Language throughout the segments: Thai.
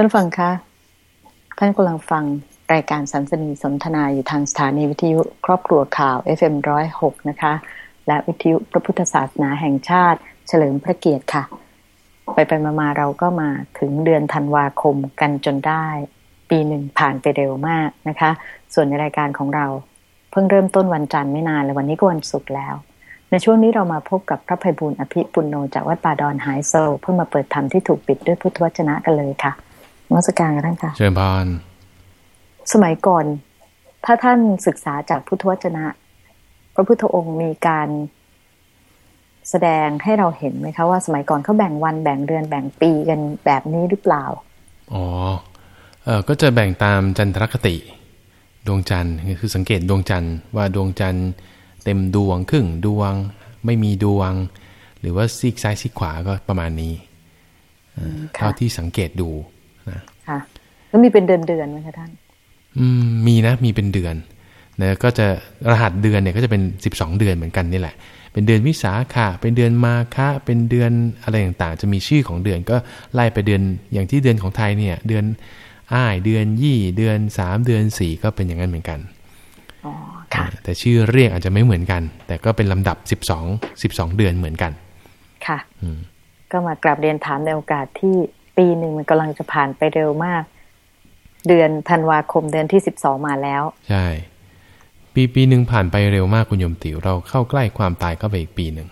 ท่านฟังคะท่านกำลังฟังรายการสัมสนีสนทนาอยู่ทางสถานีวิทยุครอบครัวข่าว FM106 นะคะ และวิทยุพระพุทธศาสนาแห่งชาติ เฉลิมพระเกียรติค่ะ ไปไปมาๆเราก็มาถึงเดือนธันวาคมกันจนได้ ปีหนึ่งผ่านไปเร็วมากนะคะ ส่วนในรายการของเรา เพิ่งเริ่มต้นวันจันทร์ไม่นานเลยวันนี้ก็วันศุกร์แล้ว ในช่วงนี้เรามาพบกับพระภัยบุญอภิปุณโนจากวัดป่าดอนไฮโซเพื่อมาเปิดธรรมที่ถูกปิดด้วยพุทธวจนะกันเลยค่ะ มัสการกันท่านค่ะ เชิญพรสมัยก่อน ถ้าท่านศึกษาจากพุทธวจนะ พระพุทธองค์มีการแสดงให้เราเห็นไหมคะว่าสมัยก่อนเขาแบ่งวันแบ่งเดือนแบ่งปีกันแบบนี้หรือเปล่า อ๋อ เออก็จะแบ่งตามจันทรคติ ดวงจันทร์คือสังเกตดวงจันทร์ว่าดวงจันทร์เต็มดวงครึ่งดวง ไม่มีดวง หรือว่าซีกซ้ายซีกขวาก็ประมาณนี้เอ่อค่ะเท่าที่สังเกตดู นะค่ะแล้วมีเป็นเดือนเดือนๆไหมคะท่าน อืมมีนะ มีเป็นเดือนนะก็จะรหัสเดือนเนี่ยก็จะเป็น12เดือนเหมือนกันนี่แหละ เป็นเดือนวิสาขะเป็นเดือนมาฆะเป็นเดือนอะไรต่างๆ จะมีชื่อของเดือนก็ไล่ไปเดือนอย่างที่เดือนของไทยเนี่ย เดือนอ้ายเดือนยี่เดือนสามเดือนสี่ก็เป็นอย่างนั้นเหมือนกันอ๋อค่ะแต่ชื่อเรียกอาจจะไม่เหมือนกัน แต่ก็เป็นลำดับ12 12เดือนเหมือนกัน ค่ะอืมก็มากราบเรียนถามในโอกาสที่ ปีหนึ่งมันกำลังจะผ่านไปเร็วมาก เดือนธันวาคมเดือนที่สิบสองมาแล้ว ใช่ ปีปีหนึ่งผ่านไปเร็วมากคุณโยมติวเราเข้าใกล้ความตายเข้าไปอีกปีหนึ่ง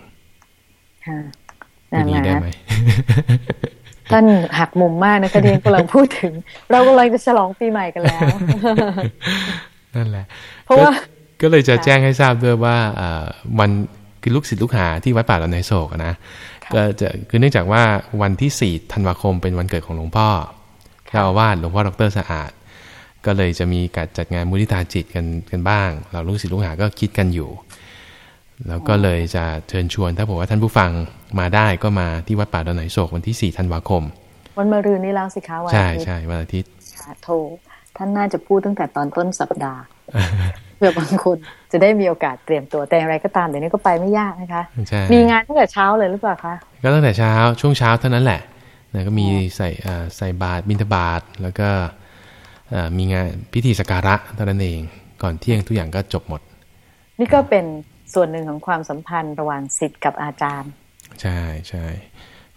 ค่ะพูดอย่างนี้ได้ไหมท่านหักมุมมากนะคะเรียนกำลังพูดถึง เรากำลังจะฉลองปีใหม่กันแล้ว นั่นแหละ เพราะว่าก็ก็เลยจะแจ้งให้ทราบด้วยว่าอ่าวันคือลูกศิษย์ลูกหาที่วัดป่าลำในโศกอะนะ ก็จะคือเนื่องจากว่าวันที่4ธันวาคมเป็นวันเกิดของหลวงพ่อเจ้าอาวาสหลวงพ่อดรสะอาด ก็เลยจะมีการจัดงานมุทิตาจิตกันกันบ้าง เราลูกศิษย์ลูกหาก็คิดกันอยู่ แล้วก็เลยจะเชิญชวนถ้าบอกว่าท่านผู้ฟังมาได้ก็มาที่วัดป่าดอนไหนโศกวันที่4ธันวาคม วันมะรืนนี้แล้วสิคะวันใช่อาทิตย์ใช่วันอาทิตย์ค่ะโทรท่านน่าจะพูดตั้งแต่ตอนต้นสัปดาห์ เพื่อบางคนจะได้มีโอกาสเตรียมตัวแต่อย่างไรก็ตามเดี๋ยวนี้ก็ไปไม่ยากนะคะใช่มีงานตั้งแต่เช้าเลยหรือเปล่าคะก็ตั้งแต่เช้าช่วงเช้าเท่านั้นแหละนะก็มีใส่อ่าใส่บาตรบิณฑบาตแล้วก็อ่ามีงานพิธีสักการะเท่านั้นเองก่อนเที่ยงทุกอย่างก็จบหมด นี่ก็เป็นส่วนหนึ่งของความสัมพันธ์ระหว่างศิษย์กับอาจารย์ ใช่ใช่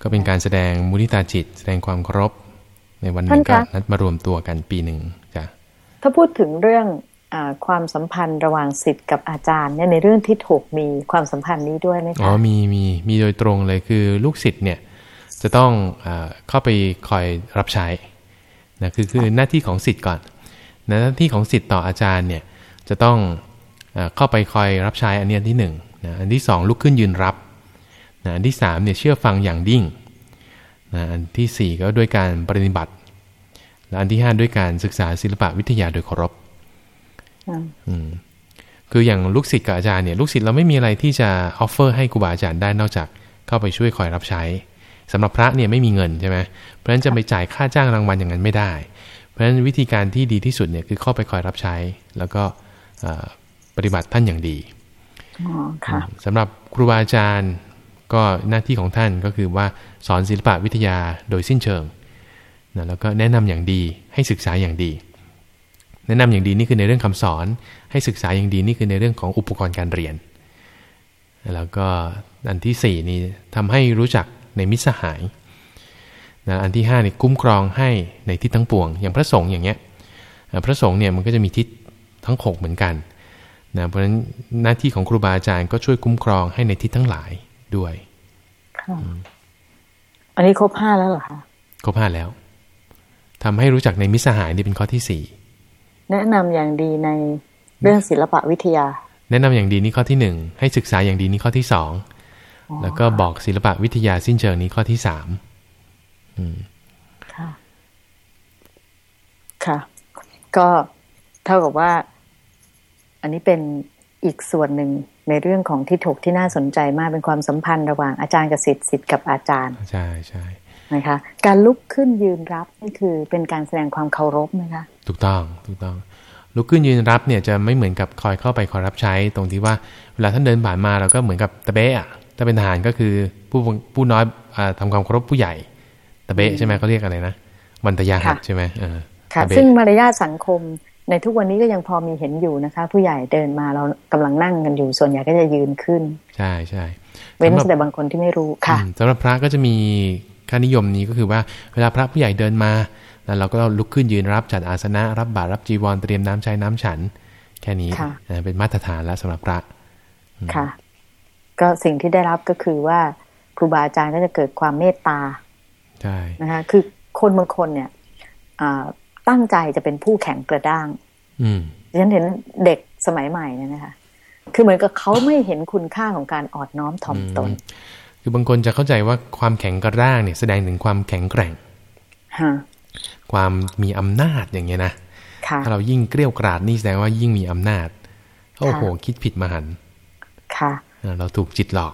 ก็เป็นการแสดงมุทิตาจิต แสดงความเคารพในวันหนึ่งท่านก็คะนัดมารวมตัวกันปีหนึ่งจ้ะถ้าพูดถึงเรื่องอา ความสัมพันธ์ระหว่างศิษย์กับอาจารย์เนี่ยในเรื่องที่ถูกมีความสัมพันธ์นี้ด้วยไหมคะอ๋อมีมีมีโดยตรงเลยคือลูกศิษย์เนี่ยจะต้องอเข้าไปคอยรับใช้นะคือคือหน้าที่ของศิษย์ก่อนนะหน้าที่ของศิษย์ต่ออาจารย์เนี่ยจะต้องอเข้าไปคอยรับใช้อันนี้อันที่หนึ่งนะอันที่สองลุกขึ้นยืนรับนะอันที่สามเนี่ยเชื่อฟังอย่างยิ่งนะอันที่สี่ก็ด้วยการปฏิบัติ และอันที่ห้าด้วยการศึกษาศิลปะวิทยาโดยเคารพ อืมอืมคืออย่างลูกศิษย์กับอาจารย์เนี่ยลูกศิษย์เราไม่มีอะไรที่จะ offer ให้ครูบาอาจารย์ได้นอกจากเข้าไปช่วยคอยรับใช้สำหรับพระเนี่ยไม่มีเงินใช่ไหมเพราะฉะนั้นจะไปจ่ายค่าจ้างรางวัลอย่างนั้นไม่ได้ เพราะฉะนั้นวิธีการที่ดีที่สุดเนี่ยคือเข้าไปคอยรับใช้ แล้วก็เอ่อปฏิบัติท่านอย่างดีอ๋อค่ะสำหรับครูบาอาจารย์ก็หน้าที่ของท่านก็คือว่าสอนศิลปะวิทยาโดยสิ้นเชิงนะแล้วก็แนะนำอย่างดีให้ศึกษาอย่างดี แนะนำอย่างดีนี่คือในเรื่องคำสอน ให้ศึกษาอย่างดีนี่คือในเรื่องของอุปกรณ์การเรียน แล้วก็อันที่สี่นี่ทำให้รู้จักในมิตรสหายนะอันที่ห้านี่คุ้มครองให้ในทิศทั้งปวง อย่างพระสงฆ์อย่างเงี้ยเอ่อพระสงฆ์เนี่ยมันก็จะมีทิศทั้งหกเหมือนกันนะเพราะฉะนั้นหน้าที่ของครูบาอาจารย์ก็ช่วยคุ้มครองให้ในทิศทั้งหลายด้วยค่ะอันนี้ครบห้าแล้วเหรอคะครบห้าแล้วทำให้รู้จักในมิตรสหายนี่เป็นข้อที่สี่ แนะนำอย่างดีในเรื่องศิลปะวิทยา แนะนำอย่างดีนี่ข้อที่หนึ่งให้ศึกษาอย่างดีนี่ข้อที่สองแล้วก็บอกศิลปะวิทยาสิ้นเชิงนี้ข้อที่สามอืมค่ะ ค่ะ ก็เท่ากับว่า อันนี้เป็นอีกส่วนหนึ่งในเรื่องของที่ถกที่น่าสนใจมากเป็นความสัมพันธ์ระหว่างอาจารย์กับศิษย์ศิษย์กับอาจารย์ ใช่ใช่ นะคะ การลุกขึ้นยืนรับนี่คือเป็นการแสดงความเคารพไหมคะ ถูกต้องถูกต้อง ลุกขึ้นยืนรับเนี่ยจะไม่เหมือนกับคอยเข้าไปคอยรับใช้ตรงที่ว่าเวลาท่านเดินผ่านมาเราก็เหมือนกับตะเบะอะถ้าเป็นทหารก็คือผู้ผู้น้อยอาทำความเคารพผู้ใหญ่ตะเบะใช่ไหมเขาเรียกอะไรนะวันตยาหัดใช่ไหมเออค่ะซึ่งมารยาทสังคมในทุกวันนี้ก็ยังพอมีเห็นอยู่นะคะ ผู้ใหญ่เดินมาเรากำลังนั่งกันอยู่ส่วนใหญ่ก็จะยืนขึ้น ใช่ใช่เว้นแต่บางคนที่ไม่รู้ค่ะสำหรับพระก็จะมี ค่านิยมนี้ก็คือว่าเวลาพระผู้ใหญ่เดินมาแล้วเราก็ลุกขึ้นยืนรับจัดอาสนะ รับบาตรรับจีวรเตรียมน้ำใช้น้ำฉัน แค่นี้เป็นมาตรฐานแล้วสำหรับพระค่ะ ก็สิ่งที่ได้รับก็คือว่าครูบาอาจารย์ก็จะเกิดความเมตตาใช่นะคะคือคนบางคนเนี่ยตั้งใจจะเป็นผู้แข็งกระด้าง อืมฉันเห็นเด็กสมัยใหม่เนี่ยนะคะ คือเหมือนกับเขาไม่เห็นคุณค่าของการอดน้อมถ่อมตน คือบางคนจะเข้าใจว่าความแข็งกระด้างเนี่ยแสดงถึงความแข็งแกร่งความมีอำนาจอย่างเงี้ยนะถ้าเรายิ่งเกลี้ยกราดนี่แสดงว่ายิ่งมีอำนาจโอ้โหคิดผิดมหันค่ะเราถูกจิตหลอก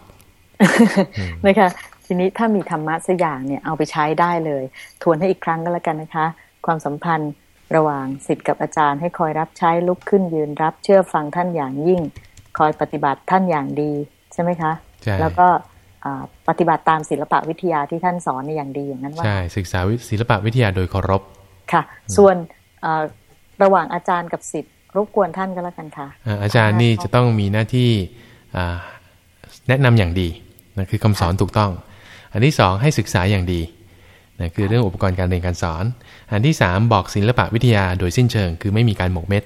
นะคะทีนี้ถ้ามีธรรมะสักอย่างเนี่ยเอาไปใช้ได้เลย ทวนให้อีกครั้งก็แล้วกันนะคะ ความสัมพันธ์ระหว่างสิทธิ์กับอาจารย์ให้คอยรับใช้ลุกขึ้นยืนรับเชื่อฟังท่านอย่างยิ่ง คอยปฏิบัติท่านอย่างดีใช่ไหมคะใช่แล้วก็ ปฏิบัติตามศิลปะวิทยาที่ท่านสอนในอย่างดีอย่างนั้นว่าใช่ศึกษาศิลปะวิทยาโดยเคารพค่ะ ส่วนระหว่างอาจารย์กับสิทธิ์รบกวนท่านก็แล้วกันค่ะ อาจารย์นี่จะต้องมีหน้าที่แนะนำอย่างดีนะคือคำสอนถูกต้อง อันที่สองให้ศึกษาอย่างดีนะคือเรื่องอุปกรณ์การเรียนการสอน อันที่สามบอกศิลปะวิทยาโดยสิ้นเชิง คือไม่มีการหมกเม็ด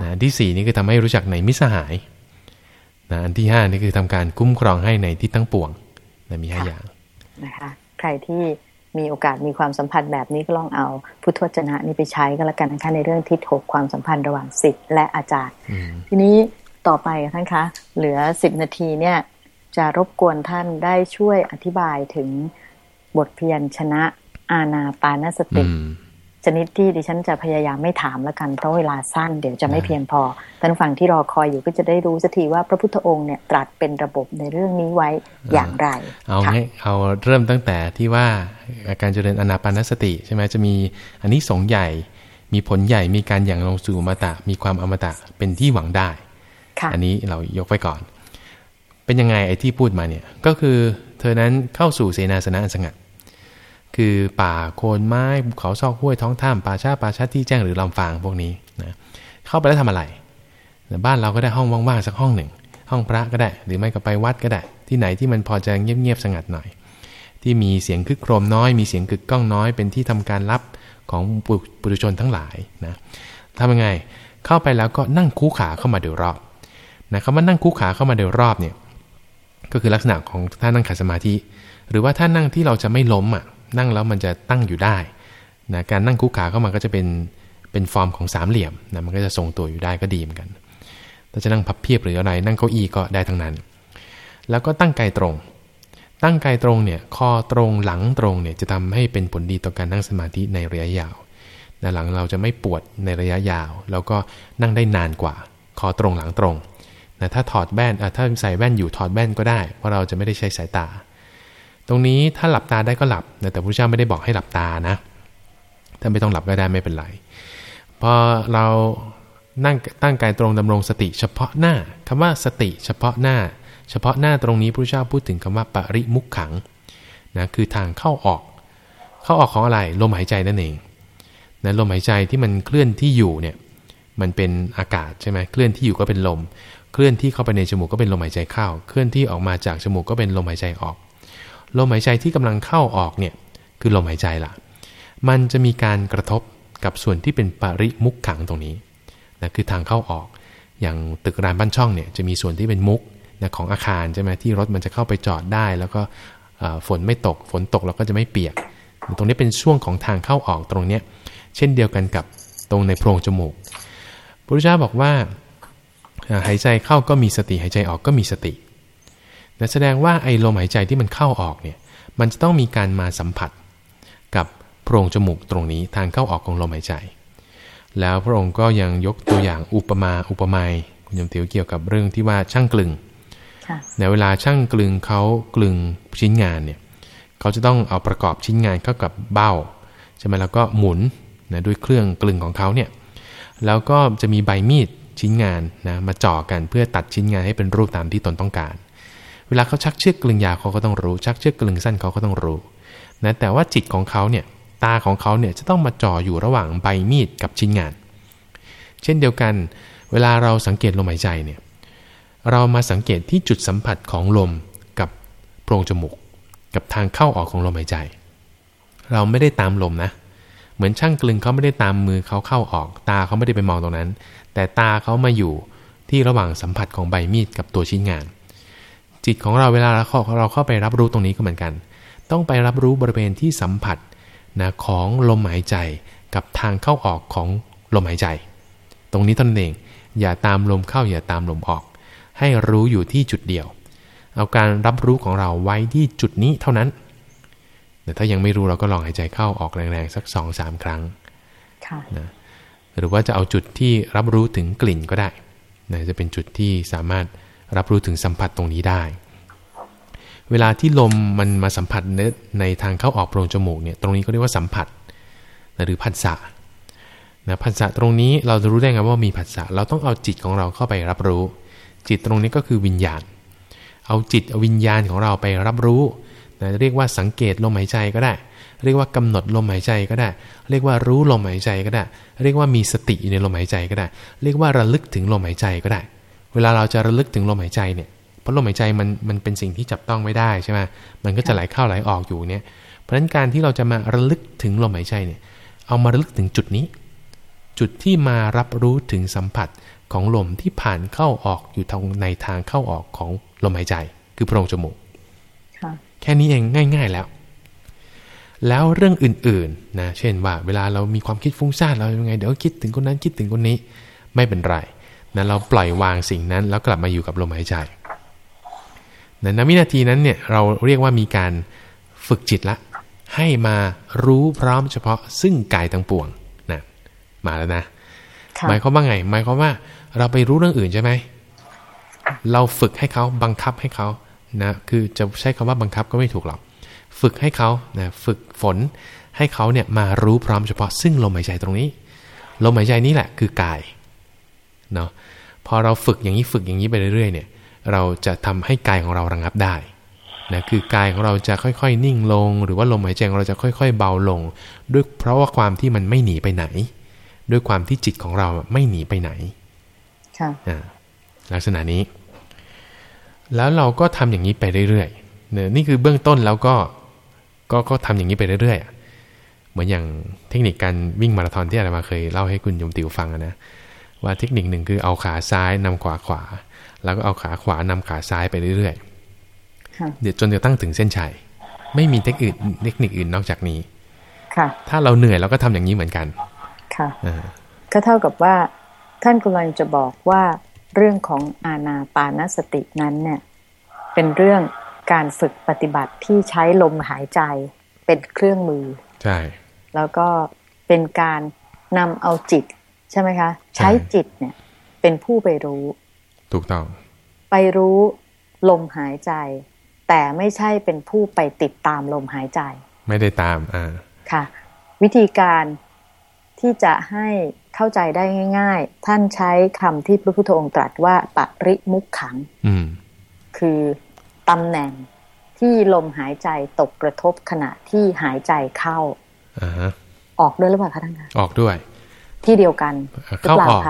อันที่สี่นี่คือทำให้รู้จักในมิสหาย นะอันที่ห้านี่คือทำการคุ้มครองให้ในที่ตั้งปวงนะมีห้าอย่างนะคะใครที่มีโอกาสมีความสัมพันธ์แบบนี้ก็ลองเอาพุทธวจนะนี้ไปใช้ก็แล้วกันนะคะในเรื่องทิศหกความสัมพันธ์ระหว่างศิษย์และอาจารย์ ทีนี้ต่อไปท่านคะเหลือสิบนาทีเนี่ยจะรบกวนท่านได้ช่วยอธิบายถึงบทเพียรชนะอาณาปานสติ ชนิดที่ดิฉันจะพยายามไม่ถามแล้วกัน เพราะเวลาสั้นเดี๋ยวจะไม่เพียงพอท่านฟังที่รอคอยอยู่ก็จะได้รู้สักทีว่าพระพุทธองค์เนี่ยตรัสเป็นระบบในเรื่องนี้ไว้อย่างไร เอาไงเอาเริ่มตั้งแต่ที่ว่าการเจริญอนาปานสติใช่ไหมจะมีอันนี้สงใหญ่ มีผลใหญ่มีการอย่างลงสู่อมตะ มีความอมตะเป็นที่หวังได้อันนี้เรายกไว้ก่อน เป็นยังไงไอ้ที่พูดมาเนี่ยก็คือเธอนั้นเข้าสู่เสนาสนะสงัด คือป่าโคนไม้ภูเขาซอกห้วยท้องถ้ำป่าชาป่าชัดที่แจ้งหรือลำฟางพวกนี้นะเข้าไปแล้วทำอะไรบ้านเราก็ได้ห้องว่างๆสักห้องหนึ่ง ห้องพระก็ได้ หรือไม่ก็ไปวัดก็ได้ ที่ไหนที่มันพอจะเงียบๆสงัดหน่อย ที่มีเสียงคึกโครมน้อย มีเสียงกึกก้องน้อย เป็นที่ทำการรับของปุถุชนทั้งหลายนะทำยังไงเข้าไปแล้วก็นั่งคู่ขาเข้ามาเดี๋ยวรอบนะคำว่านั่งคู่ขาเข้ามาเดี๋ยวรอบเนี่ยก็คือลักษณะของท่านั่งขัดสมาธิ หรือว่าท่านั่งที่เราจะไม่ล้มอะ นั่งแล้วมันจะตั้งอยู่ได้นะการนั่งคุกขาเข้ามาก็จะเป็นเป็นฟอร์มของสามเหลี่ยมนะมันก็จะทรงตัวอยู่ได้ก็ดีเหมือนกัน ถ้าจะนั่งพับเพียบหรืออะไรนั่งเก้าอี้ก็ได้ทั้งนั้น แล้วก็ตั้งกายตรง ตั้งกายตรงเนี่ยคอตรงหลังตรงเนี่ยจะทำให้เป็นผลดีต่อการนั่งสมาธิในระยะยาวนะหลังเราจะไม่ปวดในระยะยาว แล้วก็นั่งได้นานกว่า คอตรงหลังตรงนะถ้าถอดแว่นถ้าใส่แว่นอยู่ถอดแว่นก็ได้ เพราะเราจะไม่ได้ใช้สายตา ตรงนี้ถ้าหลับตาได้ก็หลับแต่พระเจ้าไม่ได้บอกให้หลับตานะถ้าไม่ต้องหลับก็ได้ไม่เป็นไรพอเรานั่งตั้งกายตรงดำรงสติเฉพาะหน้าคำว่าสติเฉพาะหน้า เฉพาะหน้าตรงนี้พระเจ้าพูดถึงคำว่าปริมุขขังนะคือทางเข้าออก เข้าออกของอะไรลมหายใจนั่นเองนะลมหายใจที่มันเคลื่อนที่อยู่เนี่ยมันเป็นอากาศใช่ไหมเคลื่อนที่อยู่ก็เป็นลม เคลื่อนที่เข้าไปในจมูกก็เป็นลมหายใจเข้า เคลื่อนที่ออกมาจากจมูกก็เป็นลมหายใจออก ลมหายใจที่กำลังเข้าออกเนี่ยคือลมหายใจล่ะ มันจะมีการกระทบกับส่วนที่เป็นปริมุกขังตรงนี้นะคือทางเข้าออก อย่างตึกรานบ้านช่องเนี่ยจะมีส่วนที่เป็นมุกนะของอาคารใช่ไหมที่รถมันจะเข้าไปจอดได้ แล้วก็ฝนไม่ตก ฝนตกเราก็จะไม่เปียก ตรงนี้เป็นช่วงของทางเข้าออกตรงเนี้ยเช่นเดียวกันกับตรงในโพรงจมูกพระพุทธเจ้าบอกว่าหายใจเข้าก็มีสติหายใจออกก็มีสติ แต่แสดงว่าไอ้ลมหายใจที่มันเข้าออกเนี่ย มันจะต้องมีการมาสัมผัส กับโพรงจมูกตรงนี้ทางเข้าออกของลมหายใจ แล้วพระองค์ก็ยังยกตัวอย่างอุปมาอุปไมยคุณยมเตียวเกี่ยวกับเรื่องที่ว่าช่างกลึงในเวลาช่างกลึงเขากลึงชิ้นงานเนี่ยเขาจะต้องเอาประกอบชิ้นงานเข้ากับเบ้าใช่ไหมแล้วก็หมุนนะด้วยเครื่องกลึงของเขาเนี่ยแล้วก็จะมีใบมีดชิ้นงานนะมาจ่อกันเพื่อตัดชิ้นงานให้เป็นรูปตามที่ตนต้องการ เวลาเขาชักเชือกกลึงยาวเขาก็ต้องรู้ ชักเชือกกลึงสั้นเขาก็ต้องรู้นะแต่ว่าจิตของเขาเนี่ยตาของเขาเนี่ยจะต้องมาจ่ออยู่ระหว่างใบมีดกับชิ้นงาน เช่นเดียวกัน เวลาเราสังเกตลมหายใจเนี่ยเรามาสังเกตที่จุดสัมผัสของลมกับโพรงจมูก กับทางเข้าออกของลมหายใจ เราไม่ได้ตามลมนะเหมือนช่างกลึงเขาไม่ได้ตามมือเขาเข้าออก ตาเขาไม่ได้ไปมองตรงนั้น แต่ตาเขามาอยู่ที่ระหว่างสัมผัสของใบมีดกับตัวชิ้นงาน จิตของเราเวลาเราเข้าเราเข้าไปรับรู้ตรงนี้ก็เหมือนกัน ต้องไปรับรู้บริเวณที่สัมผัสนะของลมหายใจกับทางเข้าออกของลมหายใจ ตรงนี้ตนเอง อย่าตามลมเข้าอย่าตามลมออก ให้รู้อยู่ที่จุดเดียว เอาการรับรู้ของเราไว้ที่จุดนี้เท่านั้น แต่ถ้ายังไม่รู้เราก็ลองหายใจเข้าออกแรงๆสักสองสามครั้งนะหรือว่าจะเอาจุดที่รับรู้ถึงกลิ่นก็ได้นะจะเป็นจุดที่สามารถ รับรู้ถึงสัมผัสตรงนี้ได้ เวลาที่ลมมันมาสัมผัสในในทางเข้าออกโพรงจมูกเนี่ยตรงนี้ก็เรียกว่าสัมผัสหรือผัสสะนะผัสสะตรงนี้เราจะรู้ได้ไงว่ามีผัสสะเราต้องเอาจิตของเราเข้าไปรับรู้ จิตตรงนี้ก็คือวิญญาณ เอาจิตวิญญาณของเราไปรับรู้นะเรียกว่าสังเกตลมหายใจก็ได้ เรียกว่ากำหนดลมหายใจก็ได้ เรียกว่ารู้ลมหายใจก็ได้ เรียกว่ามีสติอยู่ในลมหายใจก็ได้ เรียกว่าระลึกถึงลมหายใจก็ได้ เวลาเราจะระลึกถึงลมหายใจเนี่ยเพราะลมหายใจมันมันเป็นสิ่งที่จับต้องไม่ได้ใช่ไหมมันก็จะไหลเข้าไหลออกอยู่เนี่ยเพราะฉะนั้นการที่เราจะมาระลึกถึงลมหายใจเนี่ยเอามาระลึกถึงจุดนี้ จุดที่มารับรู้ถึงสัมผัสของลมที่ผ่านเข้าออกอยู่ทางในทางเข้าออกของลมหายใจ คือโพรงจมูกแค่นี้เองง่าย ๆแล้ว แล้วเรื่องอื่นๆนะเช่นว่า เวลาเรามีความคิดฟุ้งซ่านเรายังไง เดี๋ยวคิดถึงคนนั้นคิดถึงคนนี้ไม่เป็นไร นะเราปล่อยวางสิ่งนั้น แล้วกลับมาอยู่กับลมหายใจในวินาทีนั้นเนี่ยเราเรียกว่ามีการฝึกจิตละ ให้มารู้พร้อมเฉพาะซึ่งกายทั้งปวงนะมาแล้วนะหมายความว่าไง หมายความว่าเราไปรู้เรื่องอื่นใช่ไหมเราฝึกให้เขาบังคับให้เขานะคือจะใช้คำว่าบังคับก็ไม่ถูกหรอกฝึกให้เขานะฝึกฝนให้เขาเนี่ยมารู้พร้อมเฉพาะซึ่งลมหายใจตรงนี้ ลมหายใจนี้แหละคือกาย เนาะพอเราฝึกอย่างนี้ฝึกอย่างนี้ไปเรื่อยๆเนี่ย เราจะทำให้กายของเราระงับได้นะคือกายของเราจะค่อยๆ นิ่งลง หรือว่าลมหายใจของเราจะค่อยๆ เบาลง ด้วยเพราะว่าความที่มันไม่หนีไปไหน ด้วยความที่จิตของเราไม่หนีไปไหนค่ะลักษณะนี้ แล้วเราก็ทำอย่างนี้ไปเรื่อยๆเนี่ยนี่คือเบื้องต้นแล้วก็ก็ก็ทำอย่างนี้ไปเรื่อยๆเหมือนอย่างเทคนิคการวิ่งมาราธอนที่อาจารย์มาเคยเล่าให้คุณยมติวฟังนะ ว่าเทคนิคหนึ่งคือเอาขาซ้ายนำขวาขวา แล้วก็เอาขาขวานำขาซ้ายไปเรื่อยๆเดี๋ยวจนจะตั้งถึงเส้นชัย ไม่มีเทคนิคเทคนิคอื่นนอกจากนี้ ค่ะ ถ้าเราเหนื่อยเราก็ทำอย่างนี้เหมือนกัน ค่ะก็เท่ากับว่าท่านกำลังจะบอกว่าเรื่องของอาณาปานสตินั้นเนี่ย เป็นเรื่องการฝึกปฏิบัติที่ใช้ลมหายใจเป็นเครื่องมือ ใช่ แล้วก็เป็นการนำเอาจิต ใช่ไหมคะ ใช้จิตเนี่ย เป็นผู้ไปรู้ ถูกต้อง ไปรู้ลมหายใจ แต่ไม่ใช่เป็นผู้ไปติดตามลมหายใจ ไม่ได้ตามอ่าค่ะ วิธีการที่จะให้เข้าใจได้ง่าย ๆ ท่านใช้คำที่พระพุทธองค์ตรัสว่าปริมุขขังอืมคือตำแหน่งที่ลมหายใจตกกระทบขณะที่หายใจเข้าอ่าออกด้วยหรือเปล่าคะท่านคะออกด้วย ที่เดียวกันเข้าออก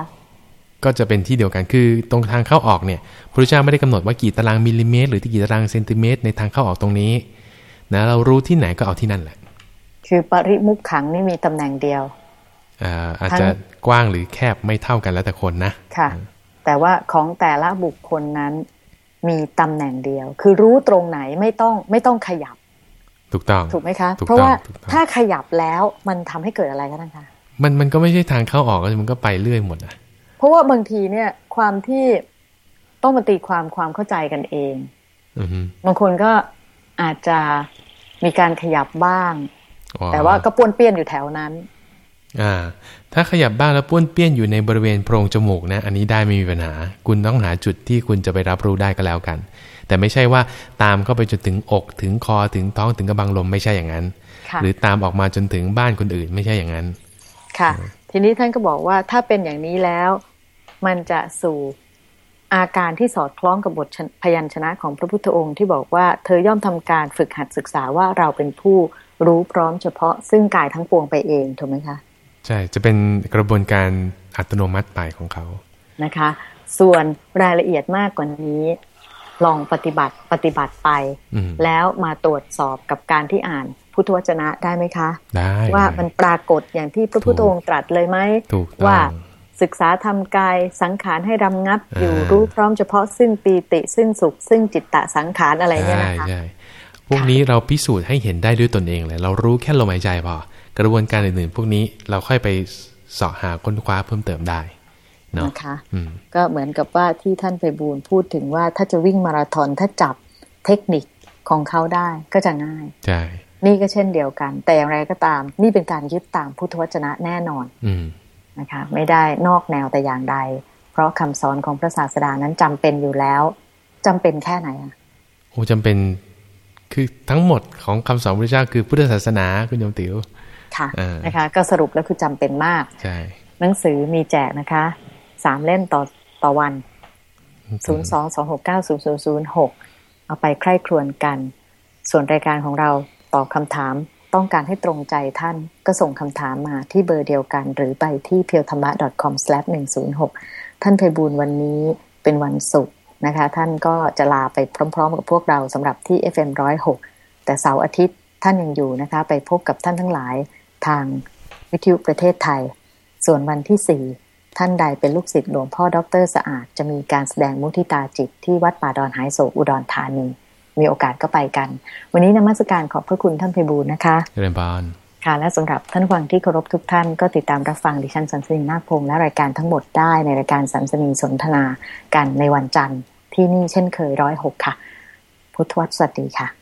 ก็จะเป็นที่เดียวกันคือตรงทางเข้าออกเนี่ยพระเจ้าไม่ได้กำหนดว่ากี่ตารางมิลลิเมตร หรือที่กี่ตารางเซนติเมตร ในทางเข้าออกตรงนี้นะเรารู้ที่ไหนก็เอาที่นั่นแหละ คือปริมุขขังนี่มีตำแหน่งเดียวอาจจะกว้างหรือแคบไม่เท่ากันแล้วแต่คนนะค่ะ แต่ว่าของแต่ละบุคคลนั้นมีตำแหน่งเดียว คือรู้ตรงไหนไม่ต้องไม่ต้องขยับ ถูกต้องถูกไหมคะ เพราะว่าถ้าขยับแล้วมันทำให้เกิดอะไรคะท่านคะ มันมันก็ไม่ใช่ทางเข้าออกมันก็ไปเรื่อยหมดนะเพราะว่าบางทีเนี่ย ความที่ต้องมาตีความความเข้าใจกันเองบางคนก็อาจจะมีการขยับบ้าง แต่ว่าก็ป้วนเปี้ยนอยู่แถวนั้น อ่า ถ้าขยับบ้างแล้วป้วนเปี้ยนอยู่ในบริเวณโพรงจมูกนะ อันนี้ได้ไม่มีปัญหา คุณต้องหาจุดที่คุณจะไปรับรู้ได้ก็แล้วกัน แต่ไม่ใช่ว่าตามเข้าไปจนถึงอกถึงคอถึงท้องถึงกระบังลมไม่ใช่อย่างนั้น หรือตามออกมาจนถึงบ้านคนอื่นไม่ใช่อย่างนั้น ค่ะ ทีนี้ท่านก็บอกว่าถ้าเป็นอย่างนี้แล้ว มันจะสู่อาการที่สอดคล้องกับบทพยัญชนะของพระพุทธองค์ที่บอกว่าเธอย่อมทำการฝึกหัดศึกษาว่าเราเป็นผู้รู้พร้อมเฉพาะซึ่งกายทั้งปวงไปเองถูกไหมคะ ใช่ จะเป็นกระบวนการอัตโนมัติไปของเขานะคะ ส่วนรายละเอียดมากกว่านี้ลองปฏิบัติปฏิบัติไป แล้วมาตรวจสอบกับการที่อ่าน พุทธวจนะได้ไหมคะ ได้ว่ามันปรากฏอย่างที่พระพุทธองค์ตรัสเลยไหมว่าศึกษาทำกายสังขารให้รำงับอยู่รู้พร้อมเฉพาะซึ่งปีติซึ่งสุข ซึ่งจิตตะสังขารอะไรเนี่ยนะคะใช่พวกนี้เราพิสูจน์ให้เห็นได้ด้วยตนเองเลยเรารู้แค่ลมหายใจพอกระบวนการอื่นๆ พวกนี้เราค่อยไปสอบหาค้นคว้าเพิ่มเติมได้เนาะนะคะก็เหมือนกับว่าที่ท่านไปบูลพูดถึงว่าถ้าจะวิ่งมาราธอนถ้าจับเทคนิคของเขาได้ก็จะง่ายใช่ นี่ก็เช่นเดียวกัน แต่อย่างไรก็ตาม นี่เป็นการยึดตามพุทธวจนะแน่นอนอืนะคะไม่ได้นอกแนวแต่อย่างใด เพราะคำสอนของพระศาสดานั้นจำเป็นอยู่แล้วจำเป็นแค่ไหนอะโอ้จำเป็นคือทั้งหมดของคำสอนพระเจ้าคือพุทธศาสนาคุณโยมติ๋วค่ะนะคะก็สรุปแล้วคือจำเป็นมากใช่หนังสือมีแจกนะคะสามเล่มต่อต่อวันศูนย์สองสองหกเก้าศูนย์ศูนย์ศูนย์หกเอาไปใคร่ครวญกัน ส่วนรายการของเรา ตอบคำถามต้องการให้ตรงใจท่านก็ส่งคำถามมาที่เบอร์เดียวกัน หรือไปที่ p e w t h a m m a c o m 1 0 6 ท่านเพบูลวันนี้เป็นวันศุกร์นะคะ ท่านก็จะลาไปพร้อม ๆ กับพวกเราสำหรับที่ FM106 แต่เสาร์อาทิตย์ท่านยังอยู่นะคะ ไปพบกับท่านทั้งหลายทางวิทยุประเทศไทย ส่วนวันที่ 4 ท่านใดเป็นลูกศิษย์หลวงพ่อดออรสะอาด จะมีการแสดงมุทิตาจิตที่วัดป่าดอนหายโศกอุดรธานี มีโอกาสก็ไปกัน วันนี้นมัสการขอบพระคุณท่านเพบูลนะคะเรียนบานค่ะและสำหรับท่านฟังที่เคารพทุกท่านก็ติดตามรับฟังดิฉันสันสนีนาคพงษ์และรายการทั้งหมดได้ในรายการสันสนีสนทนากันในวันจันทร์ที่นี่เช่นเคยร้อยหกค่ะ พุทธวัตรสวัสดีค่ะ